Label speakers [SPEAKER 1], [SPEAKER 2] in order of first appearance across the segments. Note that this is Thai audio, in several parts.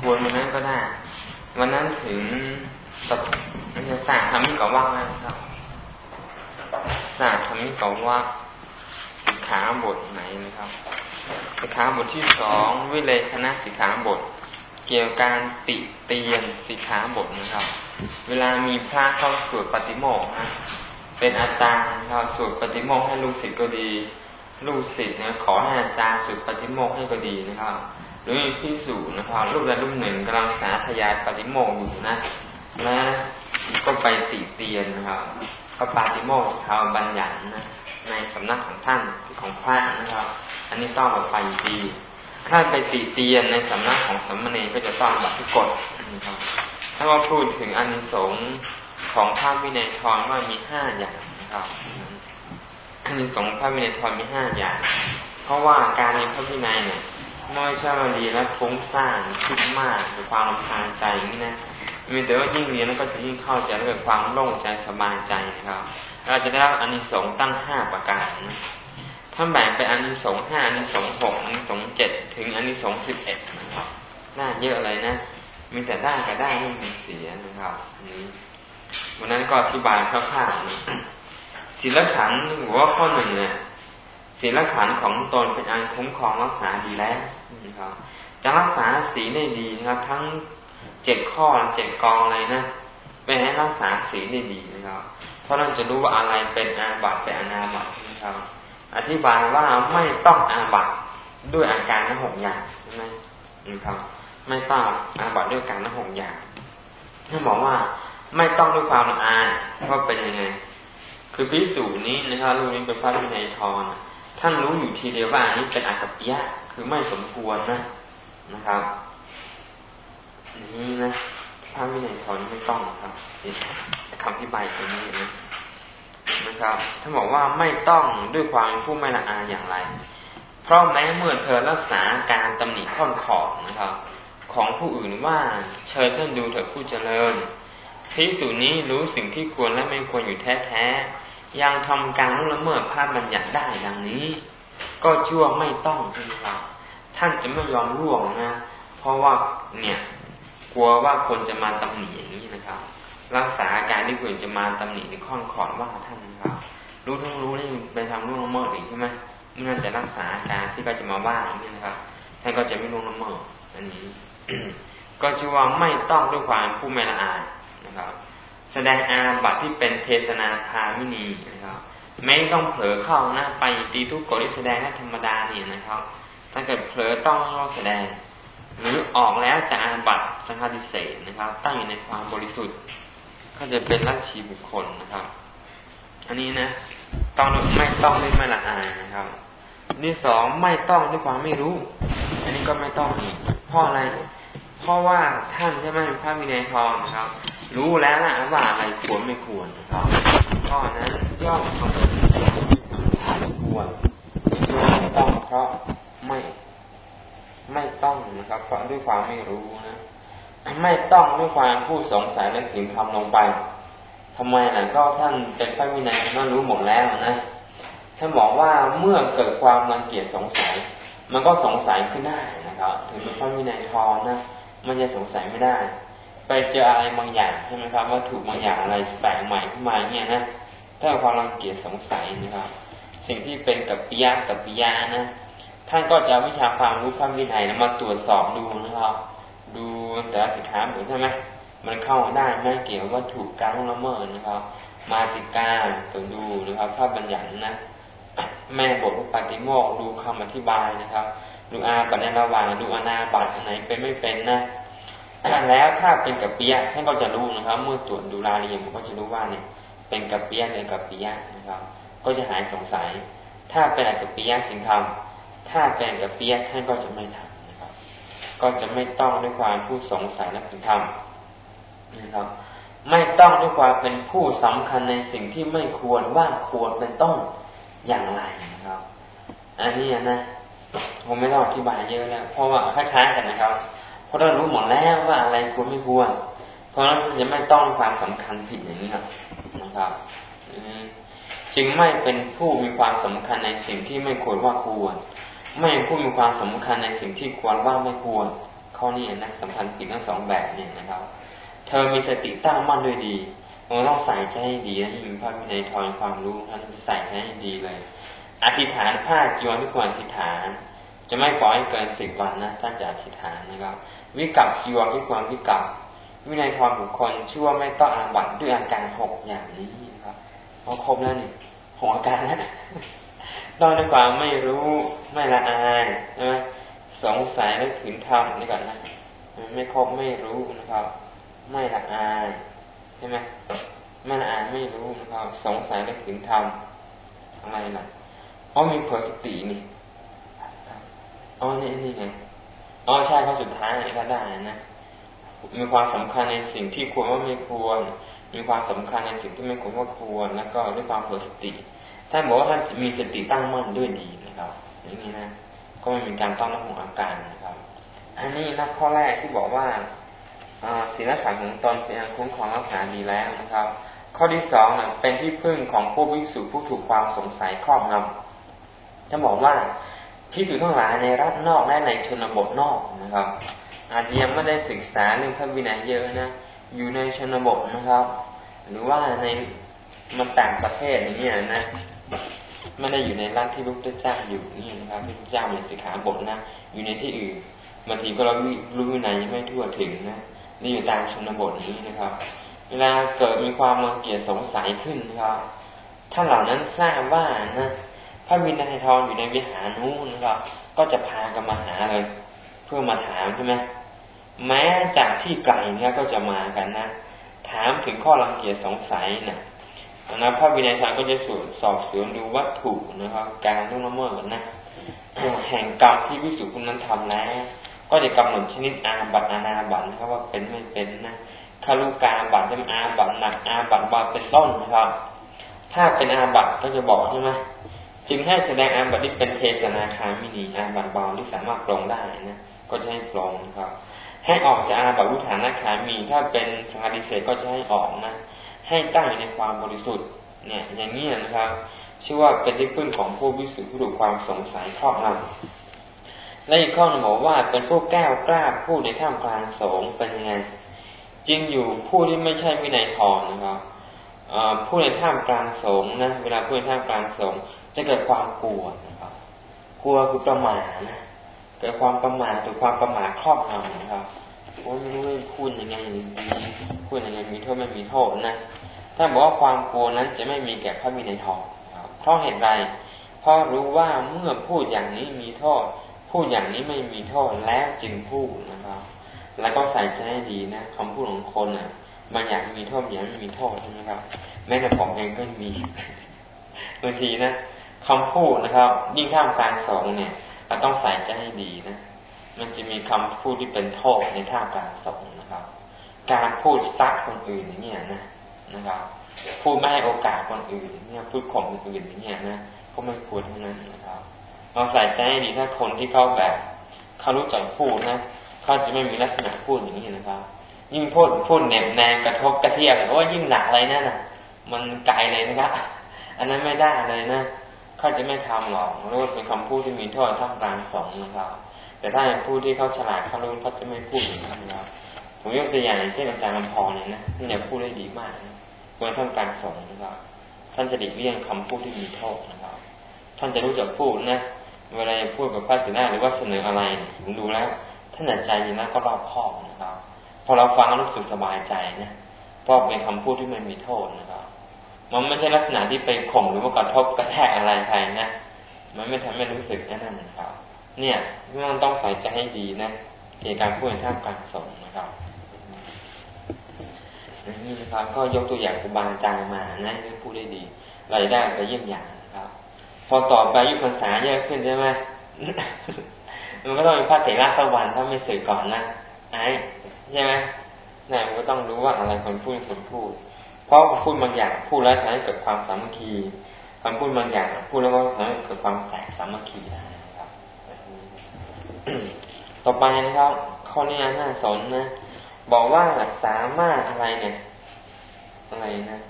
[SPEAKER 1] ทวนวันนั้นก็ได้ วันนั้นถึงสับศาสตร์ทำมิกว่านะครับศาสตร์ทำมิกว่าสิกขาบทไหนนะครับ สิกขาบทที่สองวิเลคณะสิกขาบท เกี่ยวกับการติเตียนสิกขาบทนะครับ เวลามีพระเข้าสวดปฏิโมกข์นะเป็นอาจารย์เราสวดปฏิโมกข์ให้ลูกศิษย์ก็ดี ลูกศิษย์เนี่ยขอให้อาจารย์สวดปฏิโมกข์ให้ก็ดีนะครับ หรือมีพิสูจน์นะครับลูกใดลูกหนึ่งกำลังสาธยายปฏิโมกอยู่นะนะก็ไปติเตียนนะครับก็ปฏิโมกเขาบัญญัตินะในสำนักของท่านของพระนะครับ อันนี้ต้องแบบไปดีถ้าไปติเตียนในสำนักของสมมาเนก็จะต้องบัตรกฎนะครับถ้าว่าพูดถึงอานิสงส์ของพระวินัยทรว่ามีห้าอย่างนะครับอานิสงส์พระวินัยทรมีห้าอย่าง เพราะว่าการเรียนพระวินัยเนี่ย ไม่ใช่ว่าดีแล้วฟุ้งซ่านคิดมากหรือความรำคาญใจอย่างนี้นะมีแต่ว่ายิ่งเรียนแล้วก็จะยิ่งเข้าใจแล้วเกิดความโล่งใจสบายใจนะครับเราจะได้รับอานิสงส์ตั้งห้าประการนะถ้าแบ่งเป็นอานิสงส์ห้าอานิสงส์หกอานิสงส์เจ็ดถึงอานิสงส์สิบเอ็ดนะครับน่าเยอะเลยนะมีแต่ได้ก็ได้ไม่มีเสียนะครับอันนี้วันนั้นก็อธิบายคร่าวๆศีลขันหัวข้อหนึ่งเนี่ยศีลขันของตนเป็นอันคุ้มครองรักษาดีแล้ว นะครับจะรักษาศีลได้ดีนะครับ ทั้งเจ็ดข้อเจ็ดกองเลยนะเป็นให้รักษาศีลได้ดีนะครับ เพราะเราจะรู้ว่าอะไรเป็นอาบัติเป็นอนาบัตินะครับ อธิบายว่าไม่ต้องอาบัติด้วยอาการทั้งหกอย่างใช่ไหมนะครับ ไม่ต้องอาบัติด้วยการทั้งหกอย่างท่านบอกว่าไม่ต้องด้วยความละอายว่าเป็นยังไง คือพิสูจนี้นะครับรูปนี้เป็นพระวินัยทรท่านรู้อยู่ทีเดียวว่าอันนี้เป็นอากัปยะ คือไม่สมควรนะนะครับนี้นะพระวินัยทรไม่ต้องครับคำที่ใบตรงนี้นะนะครับท่านบอกว่าไม่ต้องด้วยความผู้ไม่ละอายอย่างไร เพราะแม้เมื่อเธอรักษาการตำหนิข้อนขอบนะครับ ของผู้อื่นว่าเชิญท่านดูเถิดผู้เจริญพิสูจนี้รู้สิ่งที่ควรและไม่ควรอยู่แท้ๆยังทำการละเมิดภาพบัญญัติได้ดังนี้ ก็ชั่วไม่ต้องท่านเรา ท่านจะไม่ยอมร่วงนะ เพราะว่าเนี่ย กลัวว่าคนจะมาตำหนิอย่างนี้นะครับ รักษาอาการที่ควรจะมาตำหนิในข้อนขอนว่าท่านนะครับ รู้ทั้งรู้นี่ไปทำร่วงละเมิดอีกใช่ไหมเมื่อจะรักษาอาการที่ก็จะมาว่าอย่างนี้นะครับ ท่านก็จะไม่ร่วงละเมิดอันนี้ก็ชื่อว่าไม่ต้องด้วยความผู้ไม่ละอายนะครับ แสดงอาบัติที่เป็นเทศนาคามินีนะครับไม่ต้องเผลอเข้านะไปตีทุกกฎที่แสดงนั้นธรรมดาเนี่ยนะครับ ถ้าเกิดเผลอต้องเราแสดง หรือออกแล้วจะอาบัตสังฆาติเศษนะครับ ตั้งอยู่ในความบริสุทธิ์ ก็จะเป็นรัชีบุคคลนะครับ อันนี้นะ ต้องไม่ต้องด้วยไม่ละอายนะครับนี่สองไม่ต้องด้วยความไม่รู้ อันนี้ก็ไม่ต้องอีกเพราะอะไรเพราะว่าท่านใช่ไหมพระวินัยทองนะครับ รู้แล้วนะว่าอะไรควรไม่ควรนะครับข้อนั้นย่อมทำเป็นควรไม่ต้องเพราะ ไม่ไม่ต้องนะครับเพราะด้วยความไม่รู้นะไม่ต้องด้วยความผู้สงสัยและถึงทำลงไปทำไมล่ะก็ท่านเป็นพระวินัยท่านรู้หมดแล้วนะท่านบอกว่าเมื่อเกิดความรังเกียจสงสัย มันก็สงสัยขึ้นได้นะครับ ถึงเป็นพระวินัยทองนะมันจะสงสัยไม่ได้ ไปเจออะไรบางอย่างใช่ไหมครับว่าถูกบางอย่างอะไรแปลกใหม่ขึ้นมาเนี่ยนะถ้าความรังเกียจสงสัยนะครับ สิ่งที่เป็นกับปิยะกับปิยานะ ท่านก็จะวิชาความรู้พระวินัยนะมาตรวจสอบดูนะครับ ดูแต่ละสิกขาบทใช่ไหมมันเข้าได้ไหมเกี่ยวว่าถูกการละเมิดนะครับ มาติกาตัวดูนะครับถ้าบัญญัตินะแม่บทปฏิโมกดูคำอธิบายนะครับ ดูอาบัตในระหว่างดูอนาบัตอันไหนเป็นไม่เป็นนะแล้วถ้าเป็นกับเปียท่านก็จะรู้นะครับ เมื่อตรวจดูรายละเอียดก็จะรู้ว่าเนี่ย เป็นกับเปียหรือกับเปียนะครับ ก็จะหายสงสัย ถ้าเป็นกับเปียจึงทำ ถ้าเป็นกับเปียท่านก็จะไม่ทำนะครับ ก็จะไม่ต้องด้วยความผู้สงสัยและถึงทำนะครับ ไม่ต้องด้วยความเป็นผู้สำคัญในสิ่งที่ไม่ควรว่าควรเป็นต้องอย่างไรนะครับ อันนี้นะผมไม่ต้องอธิบายเยอะแล้วเพราะว่าคล้ายๆกันนะครับ เพราะเรารู้หมดแล้วว่าอะไรควรไม่ควร เพราะฉะนั้นจะไม่ต้องความสำคัญผิดอย่างนี้ครับนะครับจึงไม่เป็นผู้มีความสำคัญในสิ่งที่ไม่ควรว่าควร ไม่ผู้มีความสำคัญในสิ่งที่ควรว่าไม่ควรขข้อนี้นะสำคัญผิดทั้งสองแบบเนี่ยนะครับ เธอมีสติตั้งมั่นด้วยดีเราต้องใส่ใจให้ดีนะที่มีพระวินัยทอนความรู้ท่านใส่ใจให้ดีเลย อธิษฐานผ้าจีวรที่ควรอธิษฐาน จะไม่ปล่อยให้เกินสิบวันนะท่านจะอธิษฐานนะครับ วิกับจีวรที่ควรวิกับวินัยทอนบุคคลชื่อว่าไม่ต้องอาบัตด้วยอาการหกอย่างนี้นะครับพอครบแล้วนี่หกอาการนะ ต้องด้วยความไม่รู้ไม่ละอายใช่ไหมสงสัยและขืนทำนี่ก่อนนะไม่ครบไม่รู้นะครับ ไม่ละอายใช่ไหมไม่ละอายไม่รู้นะครับ สงสัยและขืนทำอะไรล่ะอ๋อมีเผยสตินี่อ๋อนี่นี่ไงอ๋อใช่ข้อสุดท้ายก็ได้นะมีความสำคัญในสิ่งที่ควรว่าไม่ควร มีความสำคัญในสิ่งที่ไม่ควรว่าควร แล้วก็ด้วยความเผยสติ ท่านบอกว่าท่านมีสติตั้งมั่นด้วยดีนะครับ อย่างนี้นะ ก็ไม่มีการต้องรับห่วงอาการนะครับ อันนี้นะข้อแรกที่บอกว่าศีลสังของตนเป็นคุ้มครองรักษาดีแล้วนะครับ ข้อที่สองเป็นที่พึ่งของผู้วิสุผู้ถูกความสงสัยครอบงำจะบอกว่าพิสูจทั้งหลายในรัฐนอกและในชนบทนอกนะครับ อาจจะยังไม่ได้ศึกษาเรื่องพระวินัยเยอะนะอยู่ในชนบทนะครับ หรือว่าในมันต่างประเทศอย่างนี้นะ ไม่ได้อยู่ในร่างที่พระพุทธเจ้าอยู่นี่นะครับพระพุทธเจ้าในสิกขาบทนะ อยู่ในที่อื่นบางทีก็เรารู้วินัยไม่ทั่วถึงนะนี่อยู่ตามชนบทนี้นะครับ เวลาเกิดมีความรังเกียจสงสัยขึ้นนะครับท่านเหล่านั้นทราบว่านะพระวินัยทองอยู่ในวิหารนู้นนะครับ ก็จะพากันมาหาเลย เพื่อมาถามใช่ไหมแม้จากที่ไกลเนี่ยก็จะมากันนะถามถึงข้อรังเกียจสงสัยนะ นะพระวินัยทางก็จะสูตรสอบสวนดูวัตถุนะครับ การล่วงละเมิดนะแห่งกรรมที่วิสุคุณนั้นทำแล้ว ก็จะกำหนดชนิดอาบัตอานาบัตนะครับว่าเป็นไม่เป็นนะคารุกาบัตจะอาบัตหนักอาบัตบาเป็นต้นนะครับ ถ้าเป็นอาบัตก็จะบอกใช่ไหมจึงให้แสดงอาบัตที่เป็นเทศนาคามินีอาบัตเบาที่สามารถปลงได้นะก็จะให้ปลงนะครับ ให้ออกจากอาบัตวุฒานาคามีถ้าเป็นสังฆาดิเศษก็จะให้ออกนะ ให้ตั้งอยู่ในความบริสุทธิ์ เนี่ยอย่างนี้นะครับ ชื่อว่าเป็นที่พึ่งของผู้วิสุทธิผู้ถูความสงสัยครอบงำและอีกข้อหนึ่งบอกว่าเป็นผู้แก้วกล้าผู้ในท่ามกลางสงเป็นยังไงจริงอยู่ผู้ที่ไม่ใช่วินัยทองนะครับผู้ในท่ามกลางสงนะเวลาผู้ในท่ามกลางสงจะเกิดความกลัวนะครับ กลัวคือประมาทนะเกิดความประมาทหรือความประมาทครอบงำนะครับ โอ้ไม่รู้พูดยังไงดีพูดยังไงมีโทษไม่มีโทษนะท่าบอกว่าความกลัวนั้นจะไม่มีแก่พระมีในทองเพราะเหตุไรเพราะรู้ว่าเมื่อพูดอย่างนี้มีโทษ พูดอย่างนี้ไม่มีโทษแล้วจึงพูดนะครับ แล้วก็ใส่ใจให้ดีนะคำพูดของคนอะบางอย่างมีโทษอย่างไม่มีโทษใช่ไหมครับ แม้แต่ผมเองก็มีบางทีนะคำพูดนะครับ ยิ่งท่ามกลางสองเนี่ยเราต้องใส่ใจให้ดีนะ มันจะมีคำพูดที่เป็นโทษในท่ากลางสงนะครับ การพูดซักคนอื่นอย่างนี้นะนะครับ พูดไม่ให้โอกาสคนอื่นเนี่ยพูดข่มคนอื่นอย่างนี้นะก็ไม่ควรเท่านั้นนะครับ เราใส่ใจให้ดีถ้าคนที่เขาแบบเขารู้จักพูดนะเขาจะไม่มีลักษณะพูดอย่างนี้นะครับ ยิ่งพูดพูดเน็บแนงกระทบกระเทียบโอ้ยิ่งหนักเลยนั่นน่ะ มันไกลเลยนะครับอันนั้นไม่ได้เลยนะเขาจะไม่ทำหรอกรู้ว่าเป็นคำพูดที่มีโทษท่ามกลางสงนะครับ แต่ถ้าผู้ที่เขาฉลาดเขารู้เขาจะไม่พูดอย่างนั้นนะครับผมยกตัวอย่างเช่นอาจารย์ลำพอเนี่ยนะท่านเนี่ยพูดได้ดีมากนะควรท่านการสอนนะครับท่านจะดิบเลี่ยงคำพูดที่มีโทษนะครับ ท่านจะรู้จักพูดนะเวลาพูดกับพระสินาหรือว่าเสนออะไรผมดูแล้วท่านใจจริงนะก็รอบคอบนะครับ พอเราฟังรู้สึกสบายใจนะเพราะเป็นคำพูดที่ไม่มีโทษนะครับ มันไม่ใช่ลักษณะที่ไปข่มหรือว่ากระทบกระแทกอะไรใครนะมันไม่ทำให้รู้สึกนั่นนะครับ เนี่ยมันต้องใส่ใจให้ดีนะในการพูดในท่ามกลางสงนะครับนี่นะครับ ก็ยกตัวอย่างครูบาอาจารย์มานะที่พูดได้ดีรายได้ไปเยี่ยมอย่างครับ พอต่อไปยุคพรรษาเยอะขึ้นใช่ไหมมันก็ต้องมีพระเถระสวรรค์ถ้าไม่สื่อก่อนนะไอ้ใช่ไหมนี่มันก็ต้องรู้ว่าอะไรคนพูดคนพูด เพราะพูดบางอย่างพูดแล้วทำให้เกิดความสามัคคีคำพูดบางอย่างพูดแล้วก็ทำให้เกิดความแตกสามัคคีได้ ต่อไปนะครับข้อนี้น่าสนนะ บอกว่าสามารถอะไรเนี่ย อะไรนะ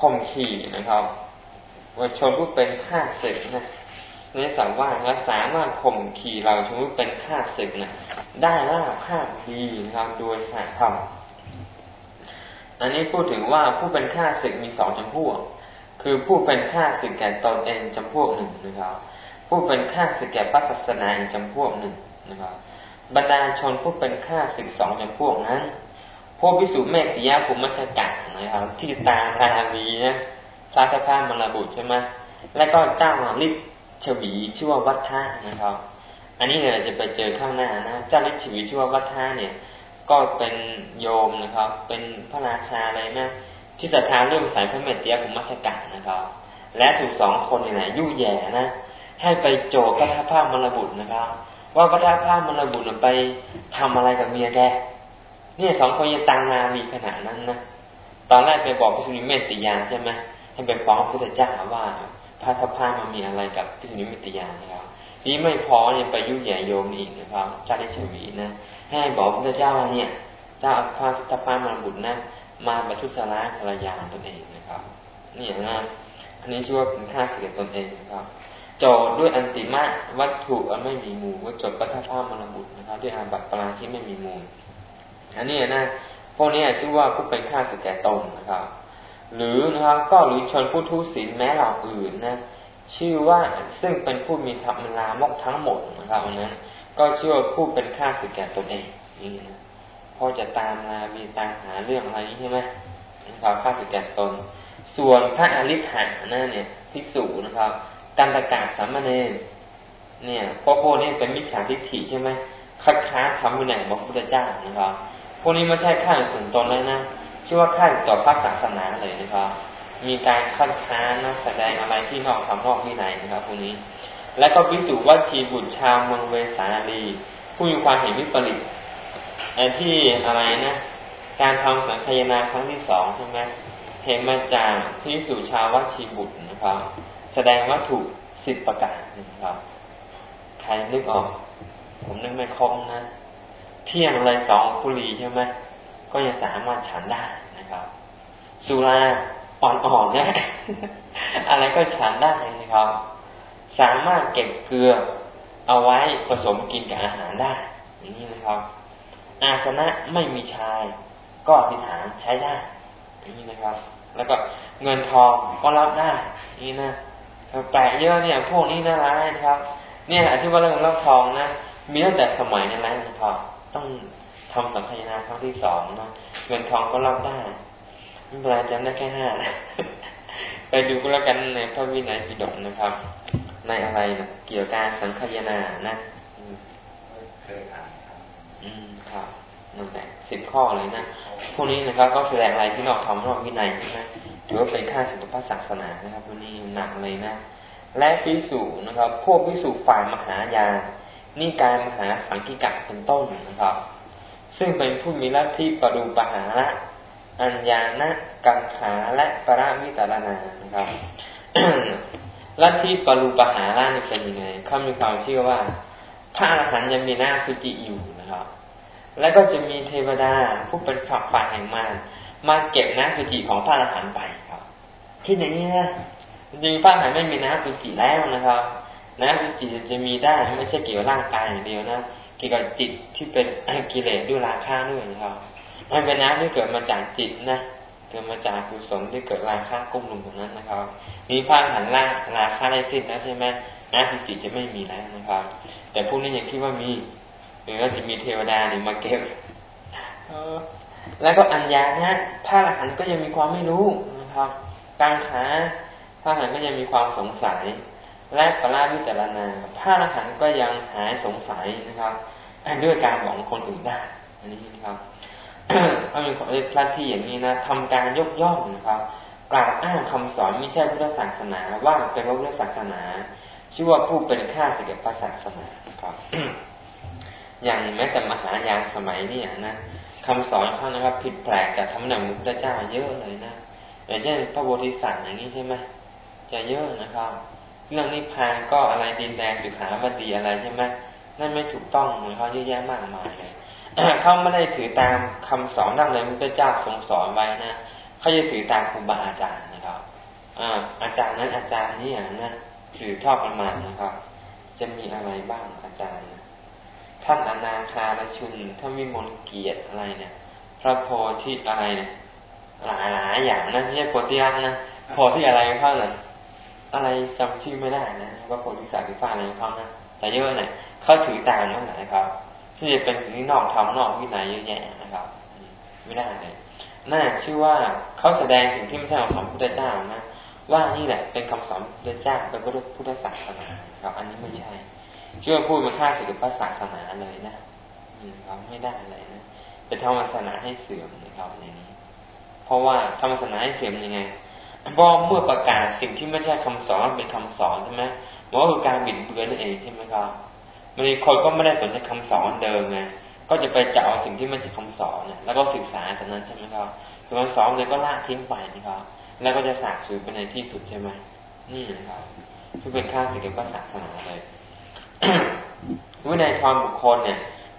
[SPEAKER 1] ข่มขี่นะครับว่าชนผู้เป็นข้าศึกนะในสัมว่าเราสามารถข่มขี่เราชมว่าเป็นข้าศึกนะได้ล่าข้าดีนะครับโดยสาธรรมอันนี้พูดถึงว่าผู้เป็นข้าศึกมีสองจำพวก คือผู้เป็นข้าศึกแก่ตนเองจำพวกหนึ่งนะครับ ผู้เป็นข้าศึกแก่พระศาสนาอีกจำพวกหนึ่งนะครับบรรดาชนผู้เป็นข้าศึกสองจำพวกนั้น พวกพิสุเมติยาภูมิชกะนะครับ ที่ตาราวีนะพระเจ้าพามรบุตรใช่ไหมและก็เจ้าลิชวีชื่อว่าวัฏทะนะครับ อันนี้เนี่ยจะไปเจอข้างหน้านะเจ้าลิชวีชื่อว่าวัฏทะเนี่ย ก็เป็นโยมนะครับ เป็นพระราชาอะไรนะที่ศรัทธาเรื่องสายพระเมตติยภูมิชกะนะครับ และถูกสองคนนี่แหละยุ่ยแย่นะ ให้ไปโจกพระท้าพามรบุตรนะครับ ว่าพระท้าพามรบุตรไปทำอะไรกับเมียแกเนี่ยสองคนยังตังนามีขนาดนั้นนะตอนแรกไปบอกพิสุนิเมตติยาใช่ไหมให้ไปฟ้องพระพุทธเจ้าว่าพระทัพพามันมีอะไรกับพิสุนิเมตติยานะครับนี่ไม่พอเนี่ยไปยุ่ยแย่โยมอีกนะครับเจ้าได้ชวีนะให้บอกพระพุทธเจ้าว่าเนี่ยเจ้าพระทัพพามาบุตรนะมาบรรทุสลายภรรยาตนเองนะครับนี่นะอันนี้ชื่อว่าเป็นค่าเสียตนเองนะครับ โจดด้วยอันติมาวัตถุอันไม่มีมูลก็จดปัทภาพมรบุตรนะครับ ด้วยอาบัติปราชิไม่มีมูลอันนี้นะพวกนี้ชื่อว่าผู้เป็นข้าศึกแก่ตนนะครับ หรือนะครับก็หรือชนผู้ทุศีลแม้เหล่าอื่นนะชื่อว่าซึ่งเป็นผู้มีธรรมลามกทั้งหมดนะครับนั้น ก็ชื่อว่าผู้เป็นข้าศึกแก่ตนเองนี่นะพอจะตามมามีตามหาเรื่องอะไรนี้ใช่ไหมนะครับข้าศึกแก่ตน ส่วนพระอริ t านะเนี่ยภิกษุนะครับ กันตกาสามเณรเนี่ยพวกพวกนี้เป็นมิจฉาทิฏฐิใช่ไหมคัดค้านทำวินัยของพระพุทธเจ้านะครับพวกนี้ไม่ใช่ค่าส่วนตนแล้วนะชื่อว่าค่าต่อพระศาสนาเลยนะครับมีการคัดค้านนะแสดงอะไรที่นอกคำนอกวินัยนะครับพวกนี้ และก็วิสุว่าชีบุตรชาวเมืองเวสาลี ผู้มีความเห็นวิปริตไอ้ที่อะไรนะการทำสังคายนาครั้งที่สองใช่ไหมเห็นมาจากที่สู่ชาววัชีบุตรนะครับ แสดงวัตถุสิบประการนะครับ ใครนึกออก ผมนึกไม่ครบนะ เที่ยงเลยสองบุรีใช่ไหมก็ยังสามารถฉันได้นะครับ สุราอ่อนๆนี่ยอะไรก็ฉันได้นะครับ สามารถเก็บเกลือเอาไว้ผสมกินกับอาหารได้ อย่างนี้นะครับ อาสนะไม่มีชาย ก็อธิษฐานใช้ได้ อย่างนี้นะครับ แล้วก็เงินทองก็รับได้ นี่นะ แปลกเยอะเนี่ยพวกนี้น่ารักนะครับ เนี่ยอธิบายเรื่องรับทองนะมีตั้งแต่สมัยนั้นแล้วนะครับต้องทำสังขยาครั้งที่สองนะเงินทองก็รับได้ไม่เป็นไรจำได้แค่ห้าไปดูก็แล้วกันในพระวินัยปิฎกนะครับ ในอะไรนะเกี่ยวกับการสังขยานะเคยอ่านครับอืมครับนั่นแหละสิบข้อเลยนะพวกนี้นะครับ ก็แสดงอะไรที่นอกธรรมนอกวินัยใช่ไหม ถือว่าเป็นค่าสุขภาพศาสนานะครับวกนี้หนักเลยนะ และพิสูจนะครับ พวกพิสูจฝ่ายมหายานิกายมหาสังคิกะเป็นต้นนะครับ ซึ่งเป็นผู้มีลัทธิปรูปหาระอัญญาณกังขาและปราวิตรนานะครับลัทธิปรูปหาระนี่เป็นยังไงเขามีความเชื่อว่าพระอรหันต์ยังมีหน้าสุจิอยู่นะครับ แล้วก็จะมีเทวดาผู้เป็นฝักฝ่ายแห่งมาร มาเก็บน้ำสุจิของพระอรหันต์ไปครับที่อย่างนี้นะจริงๆพระอรหันต์ไม่มีน้ำสุจิแล้วนะครับนะจิจะมีได้ไม่ใช่เกี่ยวกับร่างกายอย่างเดียวนะเกี่ยวกับจิตที่เป็นกิเลสด้วยราคะด้วยนะครับมันเป็นน้ำที่เกิดมาจากจิตนะเกิดมาจากกุศลที่เกิดราคะกุ้มลุมตรงนั้นนะครับ มีพาหันล่าราคะได้สิ้นแล้วใช่ไหมน้ำสุจิจะไม่มีแล้วนะครับ แต่พวกนี้ยังคิดว่ามีหรือว่าจะมีเทวดาหนึ่งมาเก็บ แล้วก็อัญญานะพระอรหันต์ก็ยังมีความไม่รู้นะครับการขาพระอรหันต์ก็ยังมีความสงสัย และปราวิจารณาพระอรหันต์ก็ยังหายสงสัยนะครับด้วยการบอกคนอื่นได้ อันนี้นะครับถ้ามีพระที่อย่างนี้นะทำการยกย่องนะครับกล่าวอ้างคำสอนไม่ใช่พุทธศาสนาว่าเป็นพุทธศาสนา ชื่อว่าผู้เป็นข้าศึกพระศาสนาครับ อย่างแม้แต่มหายานสมัยนี้นะ คำสอนเขานะครับ ผิดแปลกจากธรรมนำพระพุทธเจ้าเยอะเลยนะอย่างเช่นพระโพธิสัตว์อย่างนี้ใช่ไหมจะเยอะนะครับ เรื่องนิพพานก็อะไรดินแดงสุขาบดีอะไรใช่ไหมนั่นไม่ถูกต้องเหมือนเขาเยอะแยะมากมายเลยเขาไม่ได้ถือตามคำสอนนั่งเลยพระเจ้าทรงสอนไว้นะเขาจะถือตามครูบาอาจารย์นะครับอ่าอาจารย์นั้นอาจารย์นี่นะสืบทอดกันมานะครับ จะมีอะไรบ้างอาจารย์ ท่านอนาคาลชุนท่านวิมลเกียรติอะไรเนี่ย พระโพธิอะไรเนี่ยหลายหลายอย่างนะไม่ใช่โพธิยักษ์นะโพธิอะไรเขาน่ะอะไรจำชื่อไม่ได้นะว่าโพธิสัตว์หรือฟ้าอะไรเขานะแต่เยอะเนี่ยเขาถือตามนั่นแหละนะครับที่จะเป็นสิ่งที่นอกธรรมนอกวินัยเยอะแยะนะครับ ไม่ได้เลยน่าชื่อว่าเขาแสดงสิ่งที่ไม่ใช่ของพุทธเจ้านะว่านี่แหละเป็นคำสอนพุทธเจ้าเป็นพุทธศาสนาครับ อันนี้ไม่ใช่ ชื่อพูดมาฆ่าศึกพระศาสนาเลยนะเราไม่ได้เลยนะเป็นธรรมศาสนาให้เสื่อมนะครับในนี้ เพราะว่าธรรมศาสนาให้เสื่อมยังไงเพราะเมื่อประกาศสิ่งที่ไม่ใช่คำสอนเป็นคำสอนใช่ไหมมันก็คือการบิดเบือนนั่นเองใช่ไหมครับบางคนก็ไม่ได้สนใจคำสอนเดิมไงก็จะไปจับเอาสิ่งที่ไม่ใช่คำสอนเนี่ยแล้วก็ศึกษาตรงนั้นใช่ไหมครับคำสอนเลยก็ละทิ้งไปนะครับแล้วก็จะสาบสูญไปในที่สุดใช่ไหมนี่นะครับที่เป็นค่าสิกภาศาสนาเลย วินัยทรบุคคลเนี่ย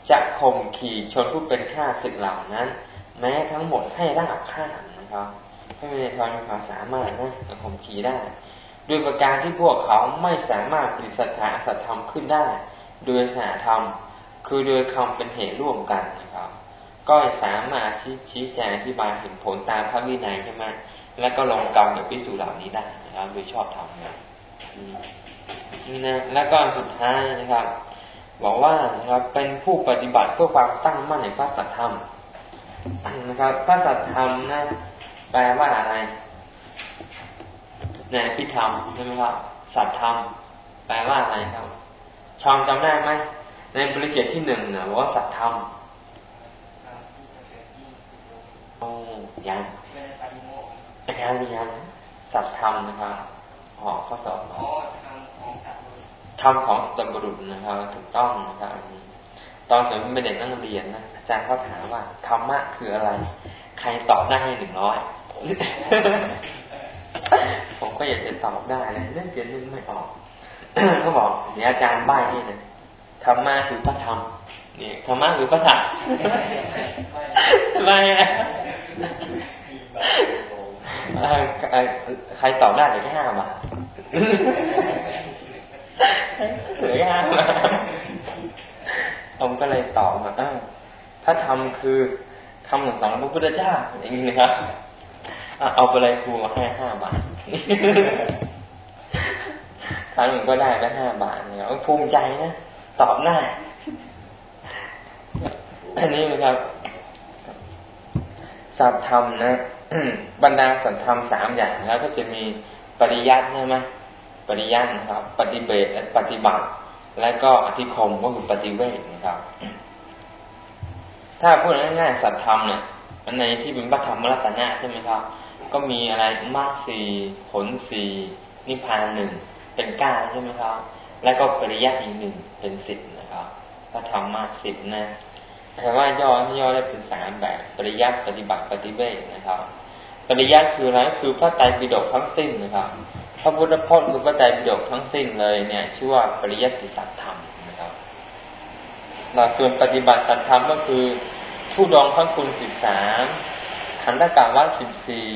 [SPEAKER 1] จะข่มขี่ชนผู้เป็นข้าศึกเหล่านั้น แม้ทั้งหมดให้ราบค่านะครับให้วินัยทรมีความสามารถนะจะข่มขี่ได้ด้วยประการที่พวกเขาไม่สามารถผลิตสัทธาสัตธรรมขึ้นได้ โดยสาธรรม คือโดยคำเป็นเหตุร่วมกันนะครับ ก็สามารถชี้ชี้แจงอธิบายเห็นผลตามพระวินัยใช่ไหมแล้วก็ลงกรรมกับพิสูจน์เหล่านี้ได้นะครับโดยชอบธรรมนะ นี่นะแล้วก็สุดท้ายนะครับ บอกว่านะครับเป็นผู้ปฏิบัติเพื่อความตั้งมั่นในพระสัทธรรมนะครับ พระสัทธรรมนะแปลว่าอะไรในพิธรรมใช่ไหมครับสัทธรรมแปลว่าอะไรครับชองจำได้ไหมในบริเจตที่หนึ่งนะว่าสัตธรรมโอ้ยังยังยังสัตธรรมนะครับ หอข้อสอบธรรมของสัตบุรุษนะครับถูกต้องนะครับตอนสมัยเป็นเด็กนั่งเรียนนะอาจารย์เขาถามว่าธรรมะคืออะไร ใครตอบได้ให้หนึ่งร้อยผมก็อยากจะตอบได้เลยเรื่องเรียนนึงไม่ออกเขาบอกเดี๋ยวอาจารย์ใบ้ให้นะธรรมะคือพระธรรมนี่ธรรมะคือพระธรรมไม่นะ ใครตอบได้เหลือแค่ห้าบาทเหลือแค่ห้าบาทผมก็เลยตอบมาเออพระธรรมคือคำสอนของพระพุทธเจ้าอย่างนี้นะครับเอาไปเลยครูมาให้ห้าบาทครั้งหนึ่งก็ได้ไปห้าบาทเนี่ยภูมิใจนะตอบหน้าอันนี้นะครับสัตธรรมนะ บรรดาสัตธรรมสามอย่างแล้วก็จะมีปริยัติใช่ไหมปริยัตินะครับ ปฏิเบตปฏิบัติ และก็อธิคมก็คือปฏิเวทนะครับ ถ้าพูดง่ายๆสัตธรรมเนี่ยในที่เป็นบัตธรรมรัตนะใช่ไหมครับ ก็มีอะไรมากสี่ผลสี่นิพพานหนึ่งเป็นเก้าใช่ไหมครับ แล้วก็ปริยัติอีกหนึ่งเป็นสิบนะครับพระธรรมะสิบนะ แต่ว่าย่อย่อได้เป็นสามแบบ ปริยัติปฏิบัติปฏิเวทนะครับ ปริยัติคืออะไรคือพระไตรปิฎกทั้งสิ้นนะครับพระพุทธพจน์คือพระไตรปิฎกทั้งสิ้นเลยเนี่ย ชื่อว่าปริยัติสัตธรรมนะครับหลักส่วนปฏิบัติสัตธรรมก็คือผู้ดองข้งคุณสิบสามขันธกาวัดสิบสี่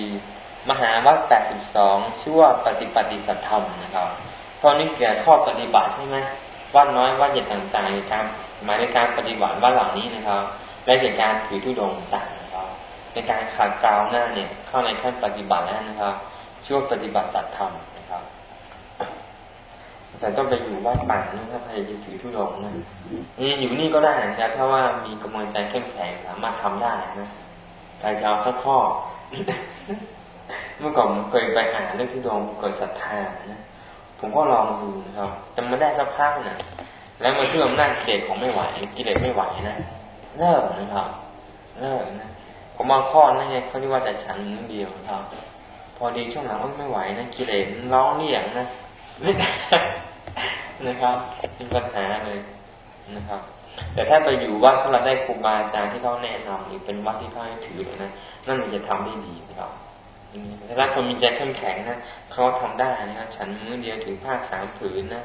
[SPEAKER 1] มหาวัดแปดสิบสองชื่อว่าปฏิปฏิสัตธรรมนะครับเพราะนี่เกี่ยวข้อปฏิบัติใช่ไหมวัดน้อยวัดใหญ่ต่างๆในการห มายในการปฏิบัติวัดเหล่านี้นะครับ และในการถือทุดงต่างนะครับในการขาดเกลาหน้าเนี่ย เข้าในขั้นปฏิบัติแล้วนะครับชื่อว่าปฏิบัติสัตธรรมนะครับแต่ต้องไปอยู่วัดป่านี่ถ้าใครจะถือทุดงนะนี่อยู่นี่ก็ได้นะครับถ้าว่ามีกำลังใจเข้มแข็งสามารถทำได้นะใครจะเอาสักข้อ เมื่อก่อนผมเคยไปอ่านเรื่องทุดงเกิดศรัทธานะผมก็ลองดูนะครับแต่ไม่ได้สักพักนะ แล้วมาเชื่อมนั่งกิเลสของไม่ไหวกิเลสไม่ไหวนะเลิกนะครับเลิกนะผมมางข้อนั่นไงเขาเรียกว่าแต่ฉันเดียวครับ พอดีช่วงหลังไม่ไหวนะกิเลสร้องเรียกนะนะครับเป็นปัญหาเลยนะครับ แต่ถ้าไปอยู่วัดถ้าเราได้ครูบาอาจารย์ที่เขาแนะนำหรือเป็นวัดที่เขาให้ถือเลยนะนั่นจะทำได้ดีนะครับถ้าคนมีใจเข้มแข็งนะเขาทำได้นะครับฉันมือเดียวถึงผ้าสามผืนนะ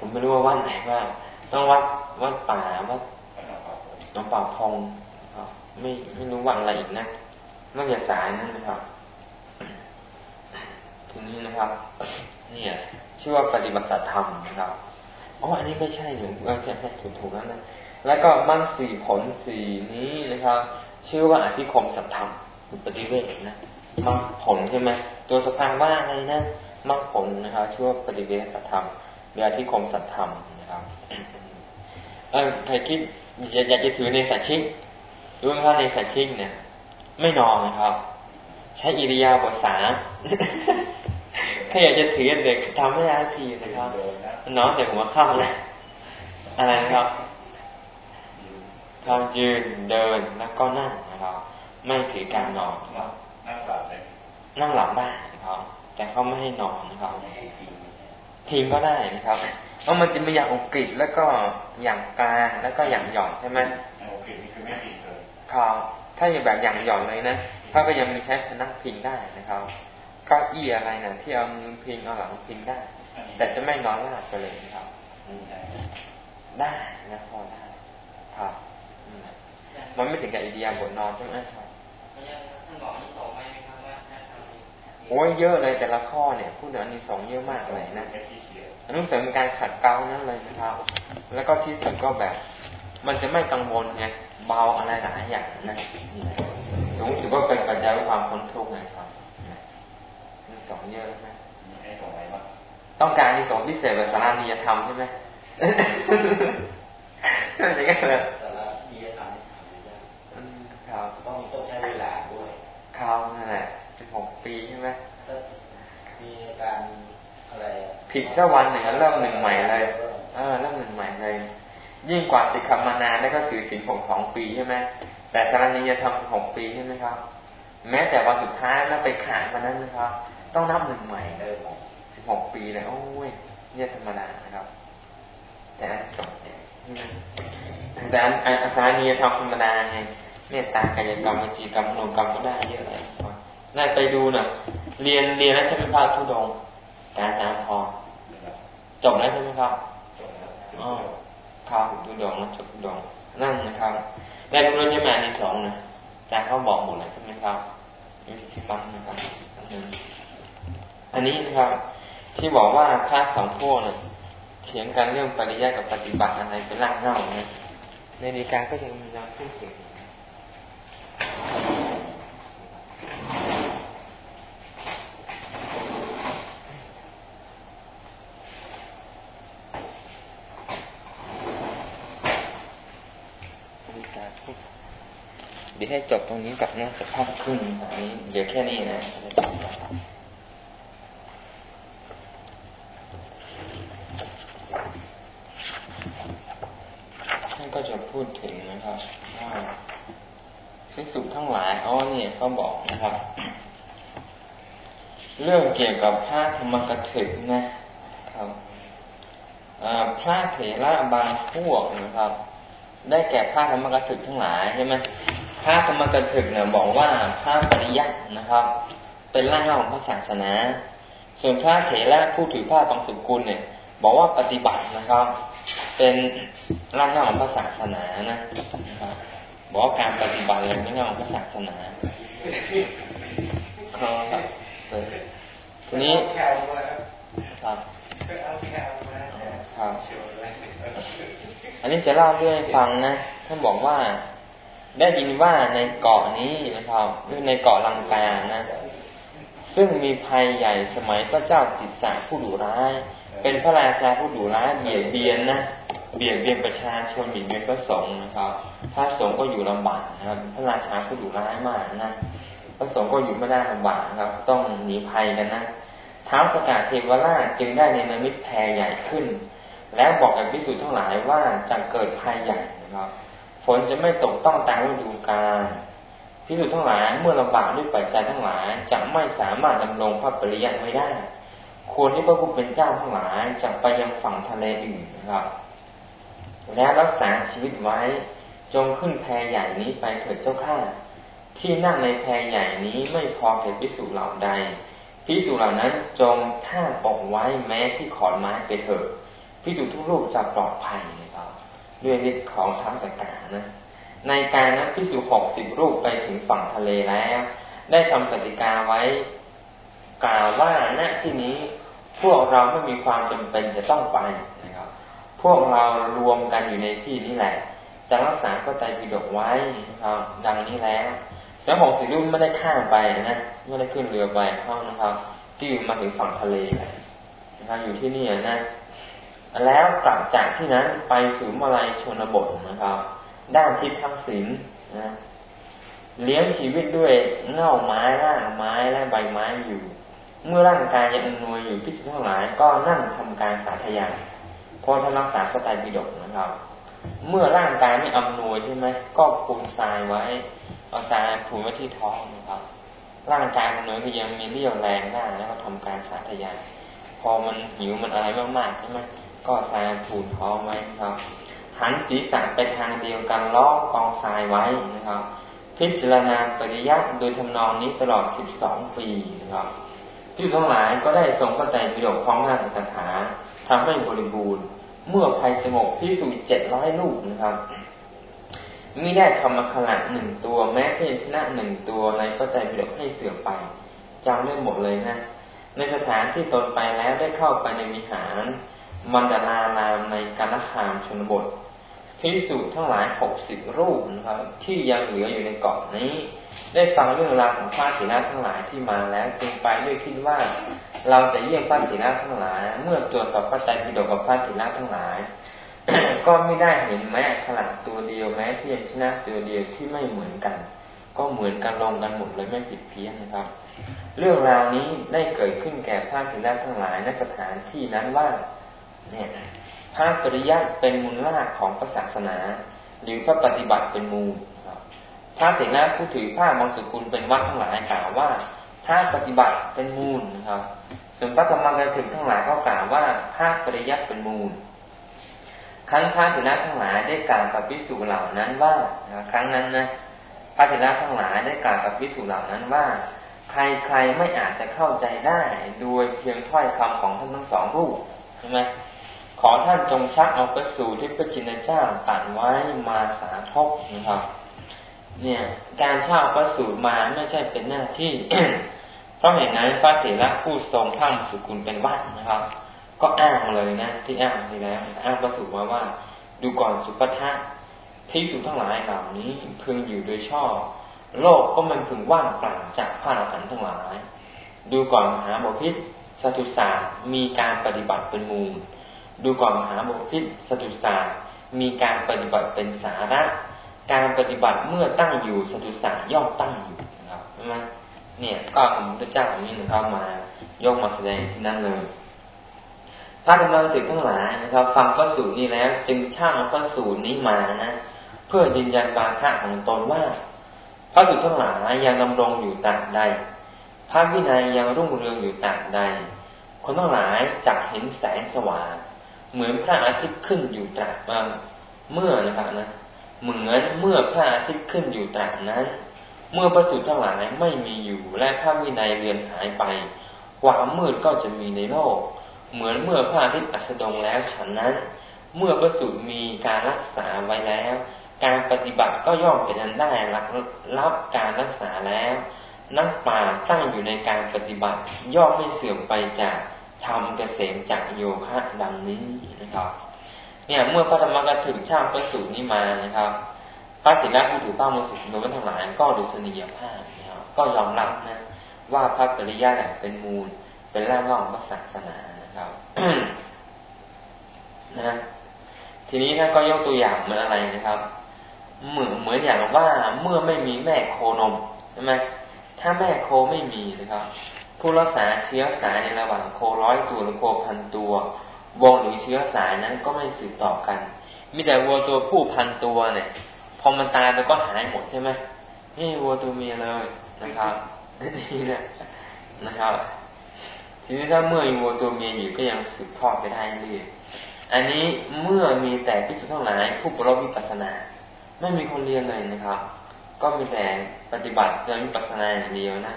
[SPEAKER 1] ผมไม่รู้ว่าวัดไหนว่าต้องวัดวัดป่าวัดหลวงป่าพงไม่ไม่รู้วัดอะไรอีกนะนอกจากสายนั้นนะครับทีนี้นะครับ เนี่ยชื่อว่าปฏิบัติธรรมนะครับอ๋ออันนี้ไม่ใช่หนูเออใช่ใช่ถูกถูกแล้วนะแล้วก็มั่งสี่ผลสี่นี้นะครับ ชื่อว่าอธิคมสัตธรรมปฏิเวทนะมั่งผลใช่ไหมตัวสภาวะอะไรนะมั่งผลนะครับชื่อว่าปฏิเวทสัตธรรม หรืออธิคมสัตธรรมนะครับเออใครคิดอยากจะถือในสัจชิกรู้ไหมครับในสัจชิกเนี่ย ไม่นอนนะครับ ใช้อิริยาบถสามถ้าอยากจะถือเด็กทำไม่ได้ทีนะครับนอนแต่หัวค่ำเลยอะไรนะครับเรายืนเดินแล้วก็นั่งนะครับ ไม่ถือการนอนครับ นั่งหลับได้นั่งหลับได้นะครับ แต่เขาไม่ให้นอนนะครับ พิงก็ได้นะครับเพราะมันจะมีอย่างองกฤษแล้วก็อย่างกลางแล้วก็อย่างหย่อนใช่ไหมองกฤษนี่คือไม่พิงเลยครับถ้าอย่างแบบอย่างหย่อนเลยนะเขาก็ยังมีใช้พนักพิงได้นะครับก้าอี้อะไรนะที่เอามือพิงเอาหลังพิงได้ แต่จะไม่นอนราบไปเลยนะครับได้นะพอได้ครับมันไม่ถึงกับอิเดียบทนอนใช่ไหมใช่ท่านบอกนี่สองไหมครับว่า โอ้ยเยอะเลยแต่ละข้อเนี่ย พูดถึงอันนี้สองเยอะมากเลยนะอนุสเป็นการขัดเกลานั่นเลยนะครับ แล้วก็ที่สุดก็แบบ มันจะไม่กังวลไงเบาอะไรหลายอย่างนะสูงสุดก็เป็นปัจจัยความพ้นทุกข์นะครับมีสองเยอะนะต้องการมีสองพิเศษแบบสารานียธรรมใช่ไหมอย่างนี้เลยสารานียธรรมครับต้องต้องใช้เวลาด้วยครับนั่นแหละ สิบหกปีใช่ไหมมีการอะไรผิดแค่วันหนึ่งเริ่มหนึ่งใหม่เลย เออเริ่มหนึ่งใหม่เลย ยิ่งกว่าสิกขามานาได้ก็คือสิบหกสองปีใช่ไหมแต่สารนีจะทำหกปีใช่ไหมครับ แม้แต่วันสุดท้ายแล้วไปขาดวันนั้นนะครับ ต้องนับหนึ่งใหม่เลยสิบหกปีเลยโอ้ยเนี่ยธรรมดานะครับ แต่สองแต่อันสารนีจะทำธรรมดาไงเมตตากายกรรมวิจีกรรมโนกรรมก็ได้เยอะเลย นั่นไปดูน่ะเรียนเรียนแล้วใช่ไหมครับทุดงการจามพอจบแล้วใช่ไหมครับอ๋อครับทุดงแล้วจบทุดงนั่นนะครับได้รู้แล้วใช่ไหมในสองนะอาจารย์เขาบอกหมดเลยใช่ไหมครับมีที่ฟังนะครับอันนี้นะครับ ที่บอกว่าพระสองพวกเนี่ยเถียงกันเรื่องปริยัติกับปฏิบัติอะไรเป็นร่างเงาเนี่ยในดีกาก็ยังมีนำพูดถึงดี๋ยว ให้จบตรงนี้กับน่าจะพักขึ้นนี้ เดี๋ยวแค่นี้นะท่านก็จะพูดถึงนะครับว่าสิสุทั้งหลายอ๋อเนี่ยเขาบอกนะครับ เรื่องเกี่ยวกับพระธรรมกถึกนะครับพระเถระบางพวกนะครับได้แก่พระธรรมกถึกทั้งหลายใช่ไหม พระธรรมกถึกเนี่ยบอกว่าพระปริยัตินะครับ เป็นร่างของพระศาสนา ส่วนพระเถระผู้ถือผ้าบางสุกุลเนี่ย บอกว่าปฏิบัตินะครับ เป็นร่างของพระศาสนานะนะครับบอกว่าการปฏิบัติเลยไม่ใช่ของพระศาสนาครับทีนี้ครับครับ อันนี้จะเล่าเรื่องฟังนะท่านบอกว่า ได้ยินว่าในเกาะนี้นะครับในเกาะลังกานะ ซึ่งมีภัยใหญ่สมัยพระเจ้าติสสะผู้ดุร้าย เป็นพระราชาผู้ดุร้ายเบียดเบียนนะเบียดเบียนประชาชนเบียดเบียนพระสงฆ์นะครับพระสงฆ์ก็อยู่ลำบากนะครับพระราชาผู้ดุร้ายมากนะพระสงฆ์ก็อยู่ไม่ได้ลำบากครับ ต้องหนีภัยกันนะเท้าสกัดเทวราชจึงได้ในนมิตแพรใหญ่ขึ้น แล้วบอกกับพิสุทั้งหลายว่าจะเกิดภัยใหญ่นะครับ ฝนจะไม่ตกต้องตามฤดูกาลพิสุทั้งหลายเมื่อลำบากด้วยปัจจัยทั้งหลายจะไม่สามารถดำรงพระปริยัติไม่ได้ควรที่พระผู้เป็นเจ้าทั้งหลายจะไปยังฝั่งทะเลอื่นนะครับ และรักษาชีวิตไว้จงขึ้นแพใหญ่นี้ไปเถิดเจ้าข้าที่นั่งในแพใหญ่นี้ไม่พอแก่พิสุเหล่าใดพิสุเหล่านั้นจงท่าปกไว้แม้ที่ขอนไม้ไปเถิดพิสุทุกรูปจะปลอดภัย ด้วยฤทธิ์ของท้าวสกานะในการนั้นพิสุหกสิบรูปไปถึงฝั่งทะเลแล้ว ได้ทำกติกาไว้ กล่าวว่าณที่นี้พวกเราไม่มีความจำเป็นจะต้องไปนะครับ พวกเรารวมกันอยู่ในที่นี้แหละ จะรักษาพระไตรปิฎกไว้นะครับ ดังนี้แล้วสองหกสีรุ่นไม่ได้ข้ามไปนะไม่ได้ขึ้นเรือไปเข้านะครับที่อยู่มาถึงฝั่งทะเลนะครับอยู่ที่นี่นะ แล้วกลับจากที่นั้นไปสู่มาลายชนบทนะครับ ด้านทิศทักษิณนะเลี้ยงชีวิตด้วยเง่าไม้ร่างไม้และใบไม้อยู่ เมื่อร่างกายยังอนวยอยู่พิสุทั้งหลายก็นั่งทำการสาธยายพอท่านรักษาพระไตรปิฎกนะครับ เมื่อร่างกายไม่อำนวยใช่ไหมก็ปูนทรายไว้เอาทรายผูกไว้ที่ท้องนะครับ ร่างกายมันน้อยก็ยังมีเรี่ยวแรงได้แล้วก็ทำการสาธยายพอมันหิวมันอะไรมากๆใช่ไหม ก็ทรายผูท้องไว้ครับ หันศีรษะไปทางเดียวกันล้อกองทรายไว้นะครับ พิจารณาปริยัติโดยทำนองนี้ตลอดสิบสองปีนะครับที่ทั้งหลายก็ได้ทรงพระใจปิฎกพร้อมหน้าคาถาทำให้บริบูรณ์ เมื่อภัยสงบพิสูจน์เจ็ดร้อยลูกนะครับมิได้ธรรมขละหนึ่งตัวแม้เพียงชนะหนึ่งตัวในพระใจปิฎกให้เสื่อมไปจำได้หมดเลยนะ ในสถานที่ตนไปแล้วได้เข้าไปในวิหาร มันดารารามในกาลคามชนบทพิสูจน์ทั้งหลายหกสิบรูปนะครับ ที่ยังเหลืออยู่ในเกาะนี้ ได้ฟังเรื่องราวของพระศิลาทั้งหลายที่มาแล้ว จึงไปด้วยคิดว่า เราจะเยี่ยมพระศิลาทั้งหลาย เมื่อตัวต่อพระใจพิดกกับพระศิลาทั้งหลาย ก็ไม่ได้เห็นแม้ขนาดตัวเดียวแม้เพียงชนะตัวเดียวที่ไม่เหมือนกัน ก็เหมือนกันลงกันหมดเลยไม่ผิดเพี้ยนนะครับ เรื่องราวนี้ได้เกิดขึ้นแก่พระศิลาทั้งหลายณสถานที่นั้นว่า เนี่ยพระปริยัติเป็นมูลรากของพระศาสนา หรือพระปฏิบัติเป็นมูลพระเถระผู้ถือผ้าบางสุกุลเป็นวัดทั้งหลายกล่าวว่าถ้าปฏิบัติเป็นมูลนะครับ ส่วนพระธรรมกันถึงทั้งหลายก็กล่าวว่าถ้าปริยัติเป็นมูล ครั้งพระเถระทั้งหลายได้กล่าวกับพิสูจเหล่านั้นว่าครั้งนั้นนะพระเถระทั้งหลายได้กล่าวกับพิสูจเหล่านั้นว่า ใครๆไม่อาจจะเข้าใจได้โดยเพียงถ้อยคำของท่านทั้งสองรูปใช่ไหม ขอท่านจงชักเอาพระสูตรที่พระจินเจ้าตัดไว้มาสาธกนะครับ เนี่ย การเช่าพระสูตรมาไม่ใช่เป็นหน้าที่ เพราะเหตุนั้นพระเถระผู้ทรงพระสุกุลเป็นวัดนะครับ ก็อ้างเลยนะ ที่อ้างที่แล้วอ้างพระสูตรมาว่า ดูก่อนสุปทะที่สุทั้งหลายเหล่านี้พึงอยู่โดยชอบ โลกก็มันพึงว่างเปล่าจากพระอรหันต์ทั้งหลาย ดูก่อนมหาบพิษสตุสามีการปฏิบัติเป็นมูล ดูก่อนมหาบุพิษสตุสามีการปฏิบัติเป็นสาระ การปฏิบัติเมื่อตั้งอยู่สตุสาย่อมตั้งอยู่นะครับใช่ไหมเนี่ยก็ของพระเจ้าองนี้นะครับมายกมาแสดงที่นั่นเลย พระธรรมสิทธิ์ทั้งหลายนะครับ ฟังพระสูตรนี้แล้ว จึงช่างพระสูตรนี้มานะเพื่อยืนยันบาคะของตนว่า พระสูตรทั้งหลายยังดำรงอยู่ตราบใด พระวินัยยังรุ่งเรืองอยู่ตราบใด คนทั้งหลายจักเห็นแสงสว่าง เหมือนพระอาทิตย์ขึ้นอยู่ตราบมาเมื่อนะครับนะเหมือนเมื่อพระอาทิตย์ขึ้นอยู่ตราบนั้น เมื่อประสูติทั้งหลายไม่มีอยู่และพระวินัยเรือนหายไปความมืดก็จะมีในโลก เหมือนเมื่อพระอาทิตย์อัสดงแล้วฉันนั้น เมื่อประสูติมีการรักษาไว้แล้ว การปฏิบัติก็ย่อมเป็นอันได้รับรับการรักษาแล้ว นักป่าตั้งอยู่ในการปฏิบัติย่อมไม่เสื่อมไปจาก ทำเกษมจากโยคะดังนี้นะครับ เนี่ยเมื่อพระธรรมกถึงช่างประสูตรนี้มานะครับพระศิลป์ผู้ถือป้ามาสุขโดยทั้งหลายก็ดูสนิยภาพนะครับก็ยอมรับนะ ว่าพระปริยาเป็นมูล เป็นร่างงอกพระศาสนานะครับนะทีนี้ท่านก็ยกตัวอย่างเหมือนอะไรนะครับ เหมือนเหมือนอย่างว่าเมื่อไม่มีแม่โคนมใช่ไหมถ้าแม่โคไม่มีนะครับ ผู้รักษาเชื้อสายในระหว่างโคร้อยตัวหรือโคพันตัว วงหรือเชื้อสายนั้นก็ไม่สืบต่อกัน มีแต่วัวตัวผู้พันตัวเนี่ย พอมันตายไปก็หายหมดใช่ไหมนี่วัวตัวเมียเลยนะครับนี่เนี่ยนะครับ ทีนี้ถ้าเมื่อมีวัวตัวเมียอยู่ก็ยังสืบทอดไปได้เรื่อยอันนี้เมื่อมีแต่พิสุทั้งหลายผู้ประรบวิปัสนา ไม่มีคนเรียนเลยนะครับ ก็มีแต่ปฏิบัติเรื่องวิปัสนาอย่างเดียวนะ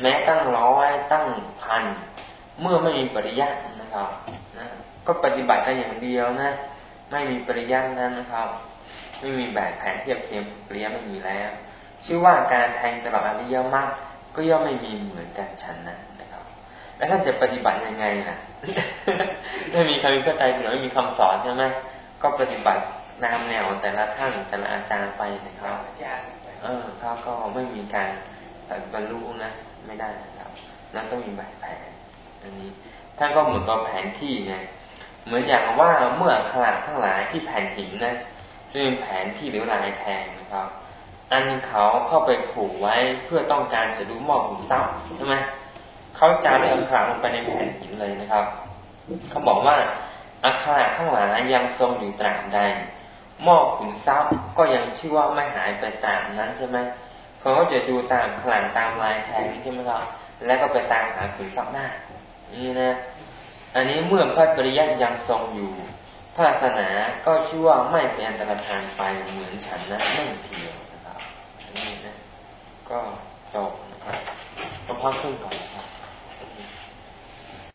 [SPEAKER 1] แม้ตั้งร้อยตั้งพันเมื่อไม่มีปริยัตินะครับนะก็ปฏิบัติกันอย่างเดียวนะ ไม่มีปริยัตินั้นนะครับ ไม่มีแบบแผนเทียบเทียมปริยัติไม่มีแล้ว ชื่อว่าการแทงตลอดอริยมรรคก็ย่อมไม่มีเหมือนกันฉันนั้นนะครับ แล้วท่านจะปฏิบัติยังไงล่ะไม่มีคำพิพากษาหรือไม่มีคำสอนใช่ไหมก็ปฏิบัตินามแนวแต่ละท่านแต่ละอาจารย์ไปนะครับเออเขาก็ไม่มีการบรรลุนะ ไม่ได้นะครับ นั่นต้องมีแบบแผนอันนี้ท่านก็เหมือนกับแผนที่ไงเหมือนอย่างว่าเมื่อขนาดทั้งหลายที่แผ่นหินนะจะเป็นแผนที่หรือลายแทงนะครับ อันเขาเข้าไปผูกไว้เพื่อต้องการจะดูหม้อหุงซับใช่ไหมเขาจารึกอักขระลงไปในแผ่นหินเลยนะครับ เขาบอกว่าอักขระทั้งหลายยังทรงอยู่ตราบใดหม้อขุนทรัพย์ก็ยังชื่อว่าไม่หายไปตามนั้นใช่ไหม เขาก็จะดูตามขลังตามลายแทงนี้ใช่ไหมครับ แล้วก็ไปตามหาขุนทรัพย์หน้า นี่นะ อันนี้เมื่อพระปริยัติยังทรงอยู่ พระศาสนาก็ชื่อว่าไม่เป็นอันตรธานไปเหมือนฉันนะไม่เทียวนะครับ นี่นะ ก็จบนะครับก็พักครึ่งก่อน